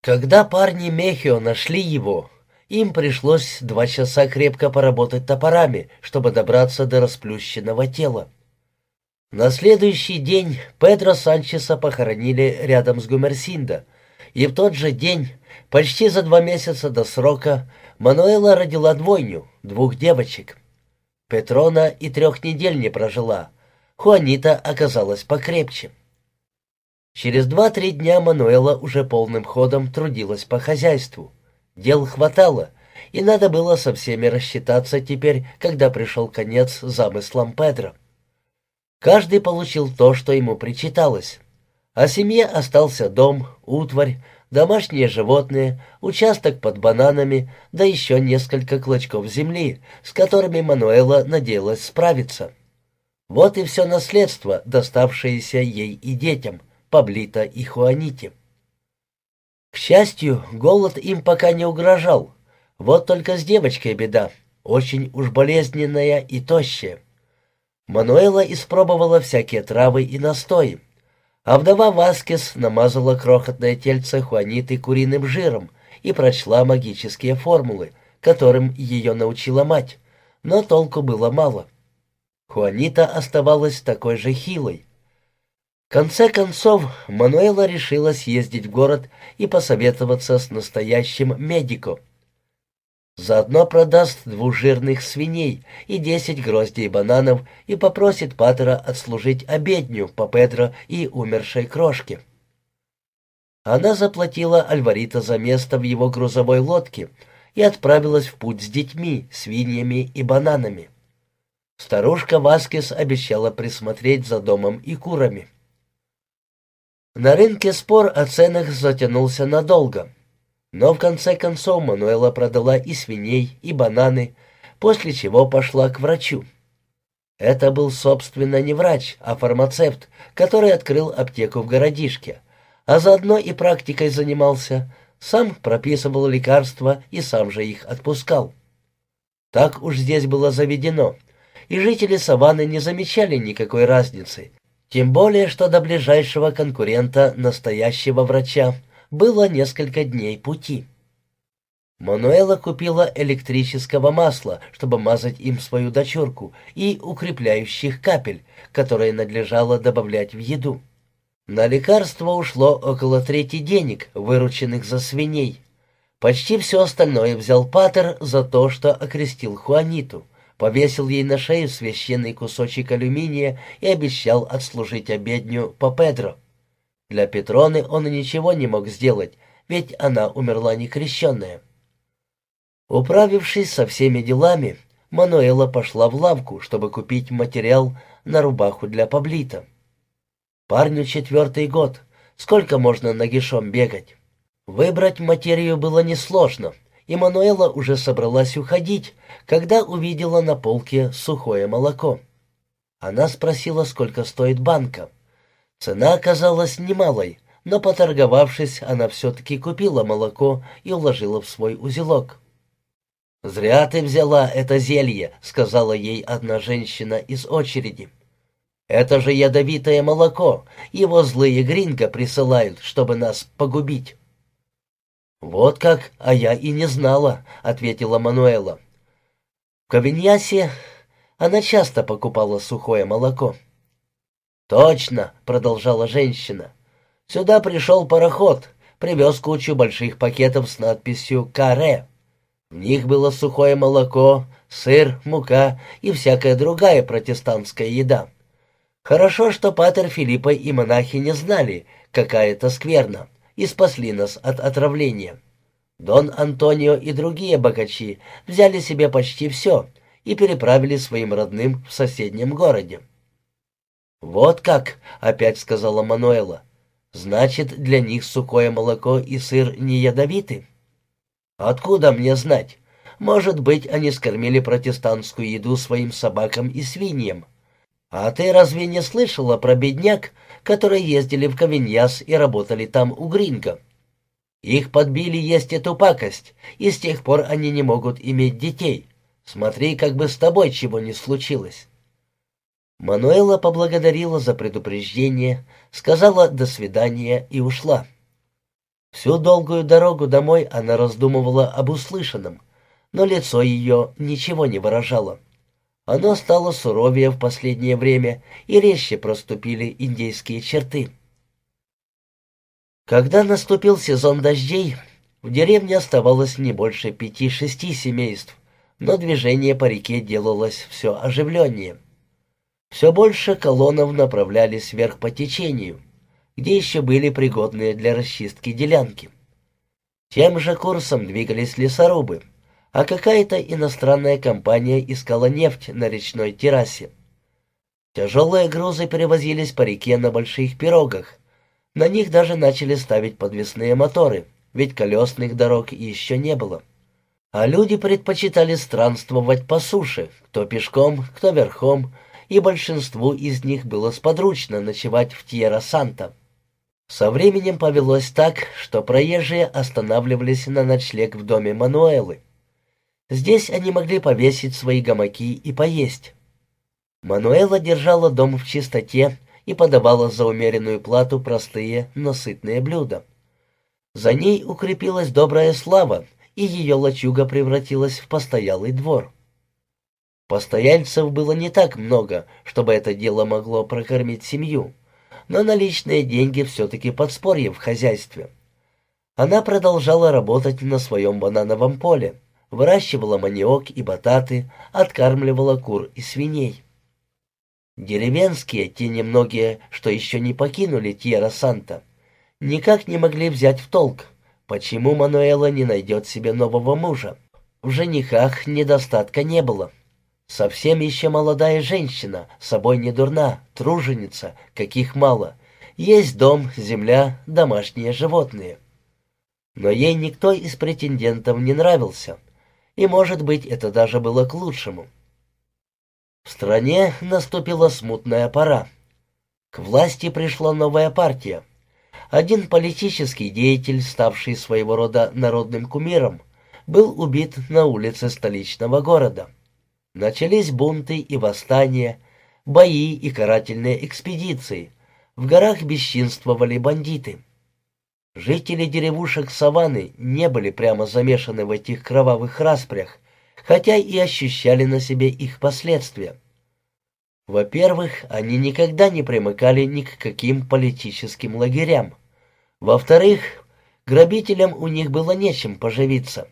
Когда парни Мехио нашли его, им пришлось два часа крепко поработать топорами, чтобы добраться до расплющенного тела. На следующий день Педро Санчеса похоронили рядом с Гумерсиндо, и в тот же день, почти за два месяца до срока, Мануэла родила двойню, двух девочек. Петрона и трех недель не прожила, Хуанита оказалась покрепче. Через два-три дня Мануэла уже полным ходом трудилась по хозяйству. Дел хватало, и надо было со всеми рассчитаться теперь, когда пришел конец замыслам Педро. Каждый получил то, что ему причиталось. А семье остался дом, утварь, домашние животные, участок под бананами, да еще несколько клочков земли, с которыми Мануэла надеялась справиться. Вот и все наследство, доставшееся ей и детям, Паблита и Хуаните. К счастью, голод им пока не угрожал. Вот только с девочкой беда, очень уж болезненная и тощая. Мануэла испробовала всякие травы и настои, а вдова Васкес намазала крохотное тельце Хуаниты куриным жиром и прочла магические формулы, которым ее научила мать, но толку было мало. Хуанита оставалась такой же хилой. Конце концов, Мануэла решила съездить в город и посоветоваться с настоящим медико. Заодно продаст двух жирных свиней и десять гроздей бананов и попросит Патера отслужить обедню по Педро и умершей крошке. Она заплатила Альварита за место в его грузовой лодке и отправилась в путь с детьми, свиньями и бананами. Старушка Васкес обещала присмотреть за домом и курами. На рынке спор о ценах затянулся надолго, но в конце концов Мануэла продала и свиней, и бананы, после чего пошла к врачу. Это был, собственно, не врач, а фармацевт, который открыл аптеку в городишке, а заодно и практикой занимался, сам прописывал лекарства и сам же их отпускал. Так уж здесь было заведено — и жители саванны не замечали никакой разницы, тем более, что до ближайшего конкурента, настоящего врача, было несколько дней пути. Мануэла купила электрического масла, чтобы мазать им свою дочурку, и укрепляющих капель, которые надлежало добавлять в еду. На лекарство ушло около трети денег, вырученных за свиней. Почти все остальное взял Патер за то, что окрестил Хуаниту — повесил ей на шею священный кусочек алюминия и обещал отслужить обедню по Педро. Для Петроны он ничего не мог сделать, ведь она умерла некрещенная. Управившись со всеми делами, Мануэла пошла в лавку, чтобы купить материал на рубаху для Паблита. Парню четвертый год, сколько можно нагишом бегать? Выбрать материю было несложно — и Мануэла уже собралась уходить, когда увидела на полке сухое молоко. Она спросила, сколько стоит банка. Цена оказалась немалой, но, поторговавшись, она все-таки купила молоко и уложила в свой узелок. «Зря ты взяла это зелье», — сказала ей одна женщина из очереди. «Это же ядовитое молоко. Его злые гринго присылают, чтобы нас погубить». «Вот как, а я и не знала», — ответила Мануэла. В Кавиньясе она часто покупала сухое молоко. «Точно», — продолжала женщина. «Сюда пришел пароход, привез кучу больших пакетов с надписью «Каре». В них было сухое молоко, сыр, мука и всякая другая протестантская еда. Хорошо, что Патер Филиппа и монахи не знали, какая это скверна и спасли нас от отравления. Дон Антонио и другие богачи взяли себе почти все и переправили своим родным в соседнем городе. «Вот как», — опять сказала Мануэла, — «значит, для них сухое молоко и сыр не ядовиты?» «Откуда мне знать? Может быть, они скормили протестантскую еду своим собакам и свиньям. А ты разве не слышала про бедняк, которые ездили в Ковеньяс и работали там у Гринга. Их подбили есть эту пакость, и с тех пор они не могут иметь детей. Смотри, как бы с тобой чего не случилось». Мануэла поблагодарила за предупреждение, сказала «до свидания» и ушла. Всю долгую дорогу домой она раздумывала об услышанном, но лицо ее ничего не выражало. Оно стало суровее в последнее время, и резче проступили индейские черты. Когда наступил сезон дождей, в деревне оставалось не больше пяти-шести семейств, но движение по реке делалось все оживленнее. Все больше колоннов направлялись вверх по течению, где еще были пригодные для расчистки делянки. Тем же курсом двигались лесорубы — а какая-то иностранная компания искала нефть на речной террасе. Тяжелые грузы перевозились по реке на больших пирогах. На них даже начали ставить подвесные моторы, ведь колесных дорог еще не было. А люди предпочитали странствовать по суше, кто пешком, кто верхом, и большинству из них было сподручно ночевать в Тьерра-Санта. Со временем повелось так, что проезжие останавливались на ночлег в доме Мануэлы. Здесь они могли повесить свои гамаки и поесть. Мануэла держала дом в чистоте и подавала за умеренную плату простые, но сытные блюда. За ней укрепилась добрая слава, и ее лачуга превратилась в постоялый двор. Постояльцев было не так много, чтобы это дело могло прокормить семью, но наличные деньги все-таки подспорье в хозяйстве. Она продолжала работать на своем банановом поле, выращивала маниок и бататы, откармливала кур и свиней. Деревенские, те немногие, что еще не покинули Тьерра-Санта, никак не могли взять в толк, почему Мануэла не найдет себе нового мужа. В женихах недостатка не было. Совсем еще молодая женщина, собой не дурна, труженица, каких мало. Есть дом, земля, домашние животные. Но ей никто из претендентов не нравился и, может быть, это даже было к лучшему. В стране наступила смутная пора. К власти пришла новая партия. Один политический деятель, ставший своего рода народным кумиром, был убит на улице столичного города. Начались бунты и восстания, бои и карательные экспедиции. В горах бесчинствовали бандиты. Жители деревушек Саванны не были прямо замешаны в этих кровавых распрях, хотя и ощущали на себе их последствия. Во-первых, они никогда не примыкали ни к каким политическим лагерям. Во-вторых, грабителям у них было нечем поживиться.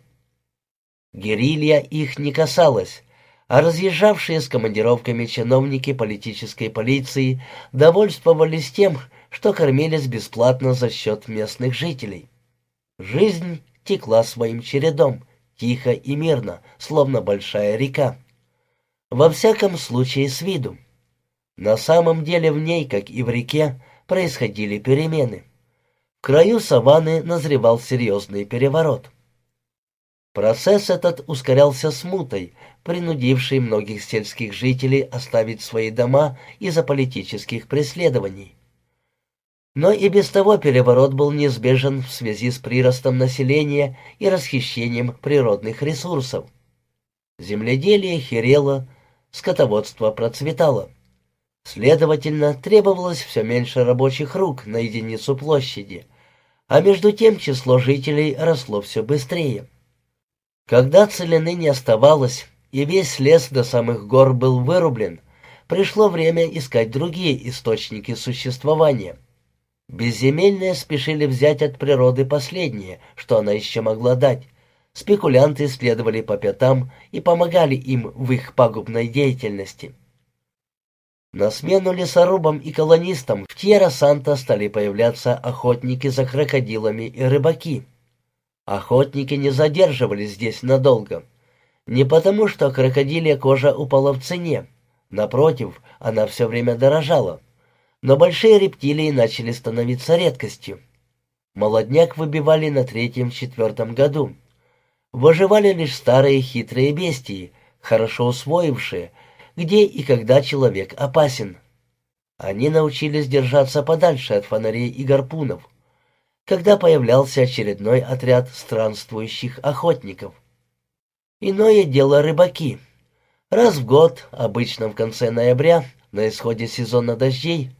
Герилья их не касалась, а разъезжавшие с командировками чиновники политической полиции довольствовались тем, что кормились бесплатно за счет местных жителей. Жизнь текла своим чередом, тихо и мирно, словно большая река. Во всяком случае с виду. На самом деле в ней, как и в реке, происходили перемены. В краю саванны назревал серьезный переворот. Процесс этот ускорялся смутой, принудившей многих сельских жителей оставить свои дома из-за политических преследований. Но и без того переворот был неизбежен в связи с приростом населения и расхищением природных ресурсов. Земледелие херело, скотоводство процветало. Следовательно, требовалось все меньше рабочих рук на единицу площади, а между тем число жителей росло все быстрее. Когда целины не оставалось, и весь лес до самых гор был вырублен, пришло время искать другие источники существования — Безземельные спешили взять от природы последнее, что она еще могла дать. Спекулянты следовали по пятам и помогали им в их пагубной деятельности. На смену лесорубам и колонистам в Тьерра-Санта стали появляться охотники за крокодилами и рыбаки. Охотники не задерживались здесь надолго. Не потому, что крокодилья кожа упала в цене. Напротив, она все время дорожала но большие рептилии начали становиться редкостью. Молодняк выбивали на третьем-четвертом году. Выживали лишь старые хитрые бестии, хорошо усвоившие, где и когда человек опасен. Они научились держаться подальше от фонарей и гарпунов, когда появлялся очередной отряд странствующих охотников. Иное дело рыбаки. Раз в год, обычно в конце ноября, на исходе сезона дождей,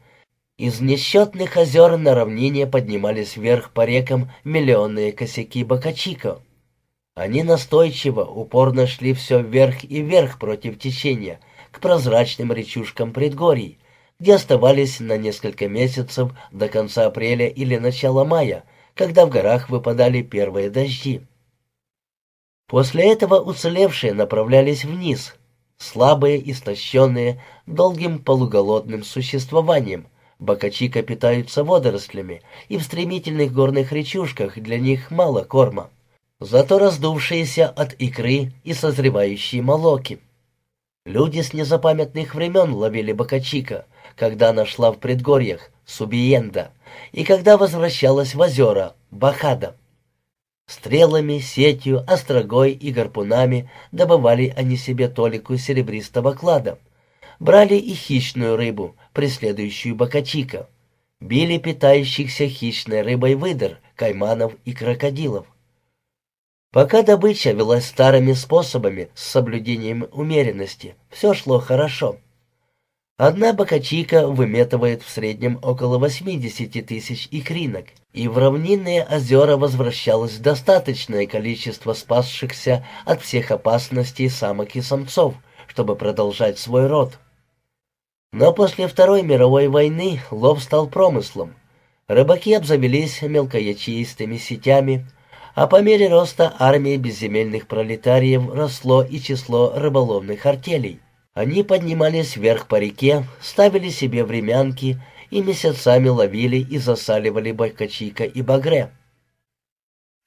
Из несчетных озер на равнине поднимались вверх по рекам миллионные косяки бокачико. Они настойчиво, упорно шли все вверх и вверх против течения, к прозрачным речушкам предгорий, где оставались на несколько месяцев до конца апреля или начала мая, когда в горах выпадали первые дожди. После этого уцелевшие направлялись вниз, слабые, истощенные, долгим полуголодным существованием. Бокачика питаются водорослями, и в стремительных горных речушках для них мало корма. Зато раздувшиеся от икры и созревающие молоки. Люди с незапамятных времен ловили бокачика, когда она шла в предгорьях, Субиенда, и когда возвращалась в озера, Бахада. Стрелами, сетью, острогой и гарпунами добывали они себе толику серебристого клада. Брали и хищную рыбу, преследующую бокачика. Били питающихся хищной рыбой выдр, кайманов и крокодилов. Пока добыча велась старыми способами с соблюдением умеренности, все шло хорошо. Одна бокачика выметывает в среднем около 80 тысяч икринок, и в равнинные озера возвращалось достаточное количество спасшихся от всех опасностей самок и самцов, чтобы продолжать свой род. Но после Второй мировой войны лов стал промыслом. Рыбаки обзавелись мелкоячеистыми сетями, а по мере роста армии безземельных пролетариев росло и число рыболовных артелей. Они поднимались вверх по реке, ставили себе времянки и месяцами ловили и засаливали байкачика и багре.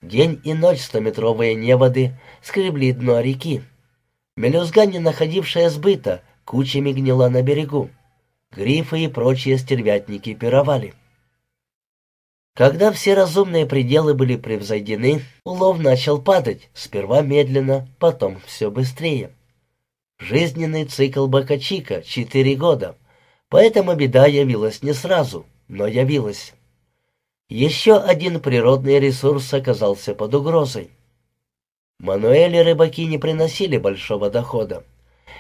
День и ночь стометровые неводы скребли дно реки. Мелюзга, не находившая сбыта, кучами гнила на берегу. Грифы и прочие стервятники пировали. Когда все разумные пределы были превзойдены, улов начал падать, сперва медленно, потом все быстрее. Жизненный цикл Бакачика — четыре года, поэтому беда явилась не сразу, но явилась. Еще один природный ресурс оказался под угрозой. Мануэли рыбаки не приносили большого дохода.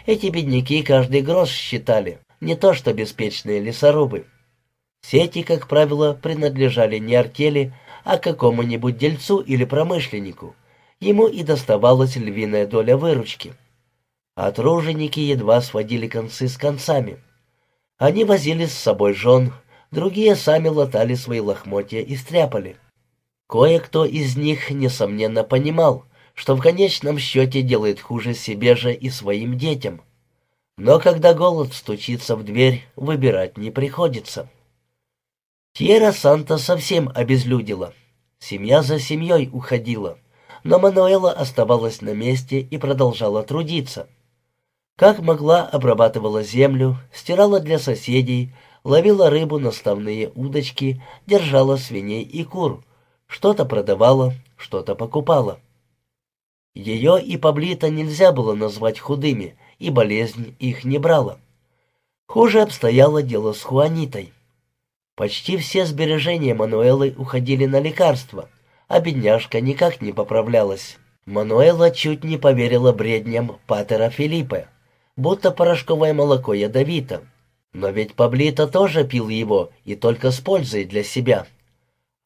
Эти бедняки каждый грош считали, не то что беспечные лесорубы. Сети, как правило, принадлежали не артели, а какому-нибудь дельцу или промышленнику. Ему и доставалась львиная доля выручки а труженики едва сводили концы с концами. Они возили с собой жен, другие сами латали свои лохмотья и стряпали. Кое-кто из них, несомненно, понимал, что в конечном счете делает хуже себе же и своим детям. Но когда голод стучится в дверь, выбирать не приходится. Тьера Санта совсем обезлюдила. Семья за семьей уходила, но Мануэла оставалась на месте и продолжала трудиться. Как могла, обрабатывала землю, стирала для соседей, ловила рыбу на ставные удочки, держала свиней и кур, что-то продавала, что-то покупала. Ее и Паблита нельзя было назвать худыми, и болезнь их не брала. Хуже обстояло дело с Хуанитой. Почти все сбережения Мануэлы уходили на лекарства, а бедняжка никак не поправлялась. Мануэла чуть не поверила бредням Патера Филиппа будто порошковое молоко ядовито. Но ведь Паблито тоже пил его, и только с пользой для себя.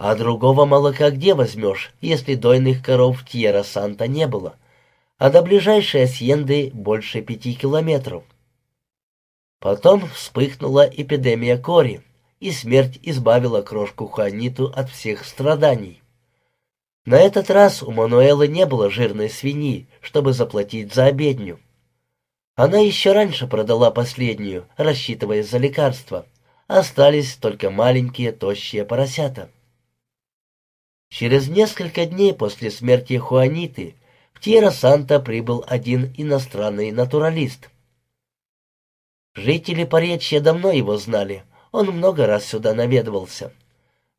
А другого молока где возьмешь, если дойных коров в Тьерра-Санта не было? А до ближайшей Асьенды больше пяти километров. Потом вспыхнула эпидемия кори, и смерть избавила крошку Хуаниту от всех страданий. На этот раз у Мануэлы не было жирной свиньи, чтобы заплатить за обедню. Она еще раньше продала последнюю, рассчитывая за лекарства. Остались только маленькие тощие поросята. Через несколько дней после смерти Хуаниты в Тьерра-Санта прибыл один иностранный натуралист. Жители Поречья давно его знали, он много раз сюда наведывался.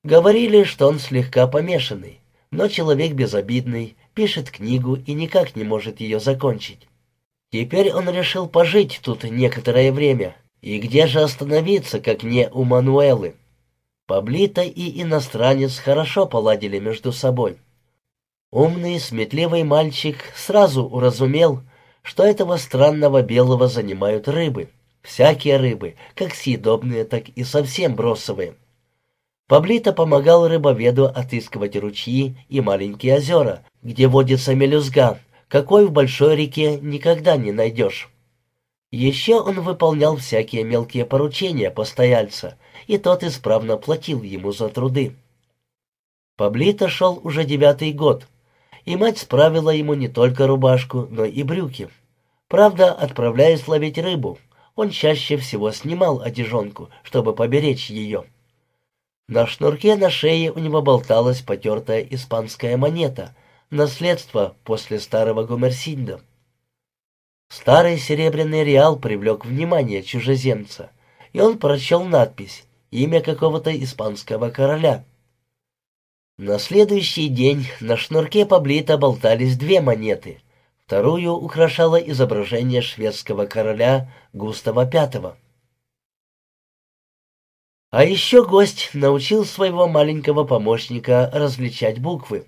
Говорили, что он слегка помешанный, но человек безобидный, пишет книгу и никак не может ее закончить. Теперь он решил пожить тут некоторое время. И где же остановиться, как не у Мануэлы? Паблита и иностранец хорошо поладили между собой. Умный, сметливый мальчик сразу уразумел, что этого странного белого занимают рыбы. Всякие рыбы, как съедобные, так и совсем бросовые. Паблито помогал рыбоведу отыскивать ручьи и маленькие озера, где водится мелюзга, какой в большой реке никогда не найдешь. Еще он выполнял всякие мелкие поручения постояльца, и тот исправно платил ему за труды. Паблито шел уже девятый год, и мать справила ему не только рубашку, но и брюки. Правда, отправляясь ловить рыбу, он чаще всего снимал одежонку, чтобы поберечь ее. На шнурке на шее у него болталась потертая испанская монета, наследство после старого Гомерсинда. Старый серебряный реал привлек внимание чужеземца, и он прочел надпись «Имя какого-то испанского короля». На следующий день на шнурке Паблита болтались две монеты. Вторую украшало изображение шведского короля Густава V. А еще гость научил своего маленького помощника различать буквы.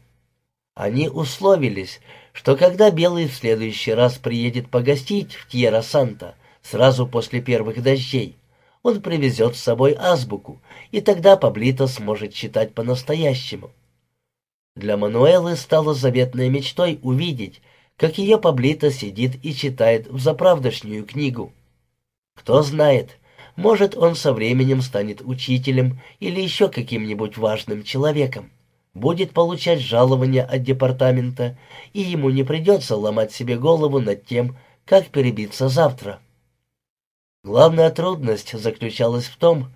Они условились, что когда Белый в следующий раз приедет погостить в Тьерра-Санта, сразу после первых дождей, он привезет с собой азбуку, и тогда Паблито сможет читать по-настоящему. Для Мануэлы стало заветной мечтой увидеть, как ее Паблито сидит и читает в заправдошнюю книгу. Кто знает, может, он со временем станет учителем или еще каким-нибудь важным человеком, будет получать жалования от департамента, и ему не придется ломать себе голову над тем, как перебиться завтра. Главная трудность заключалась в том,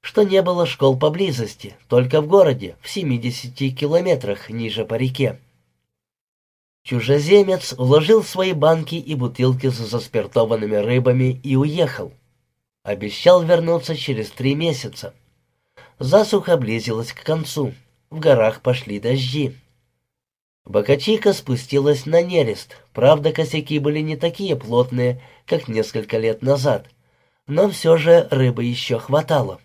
что не было школ поблизости, только в городе, в 70 километрах ниже по реке. Чужеземец вложил свои банки и бутылки с заспиртованными рыбами и уехал. Обещал вернуться через три месяца. Засуха близилась к концу, в горах пошли дожди. Бокачика спустилась на нерест, правда косяки были не такие плотные, как несколько лет назад, но все же рыбы еще хватало.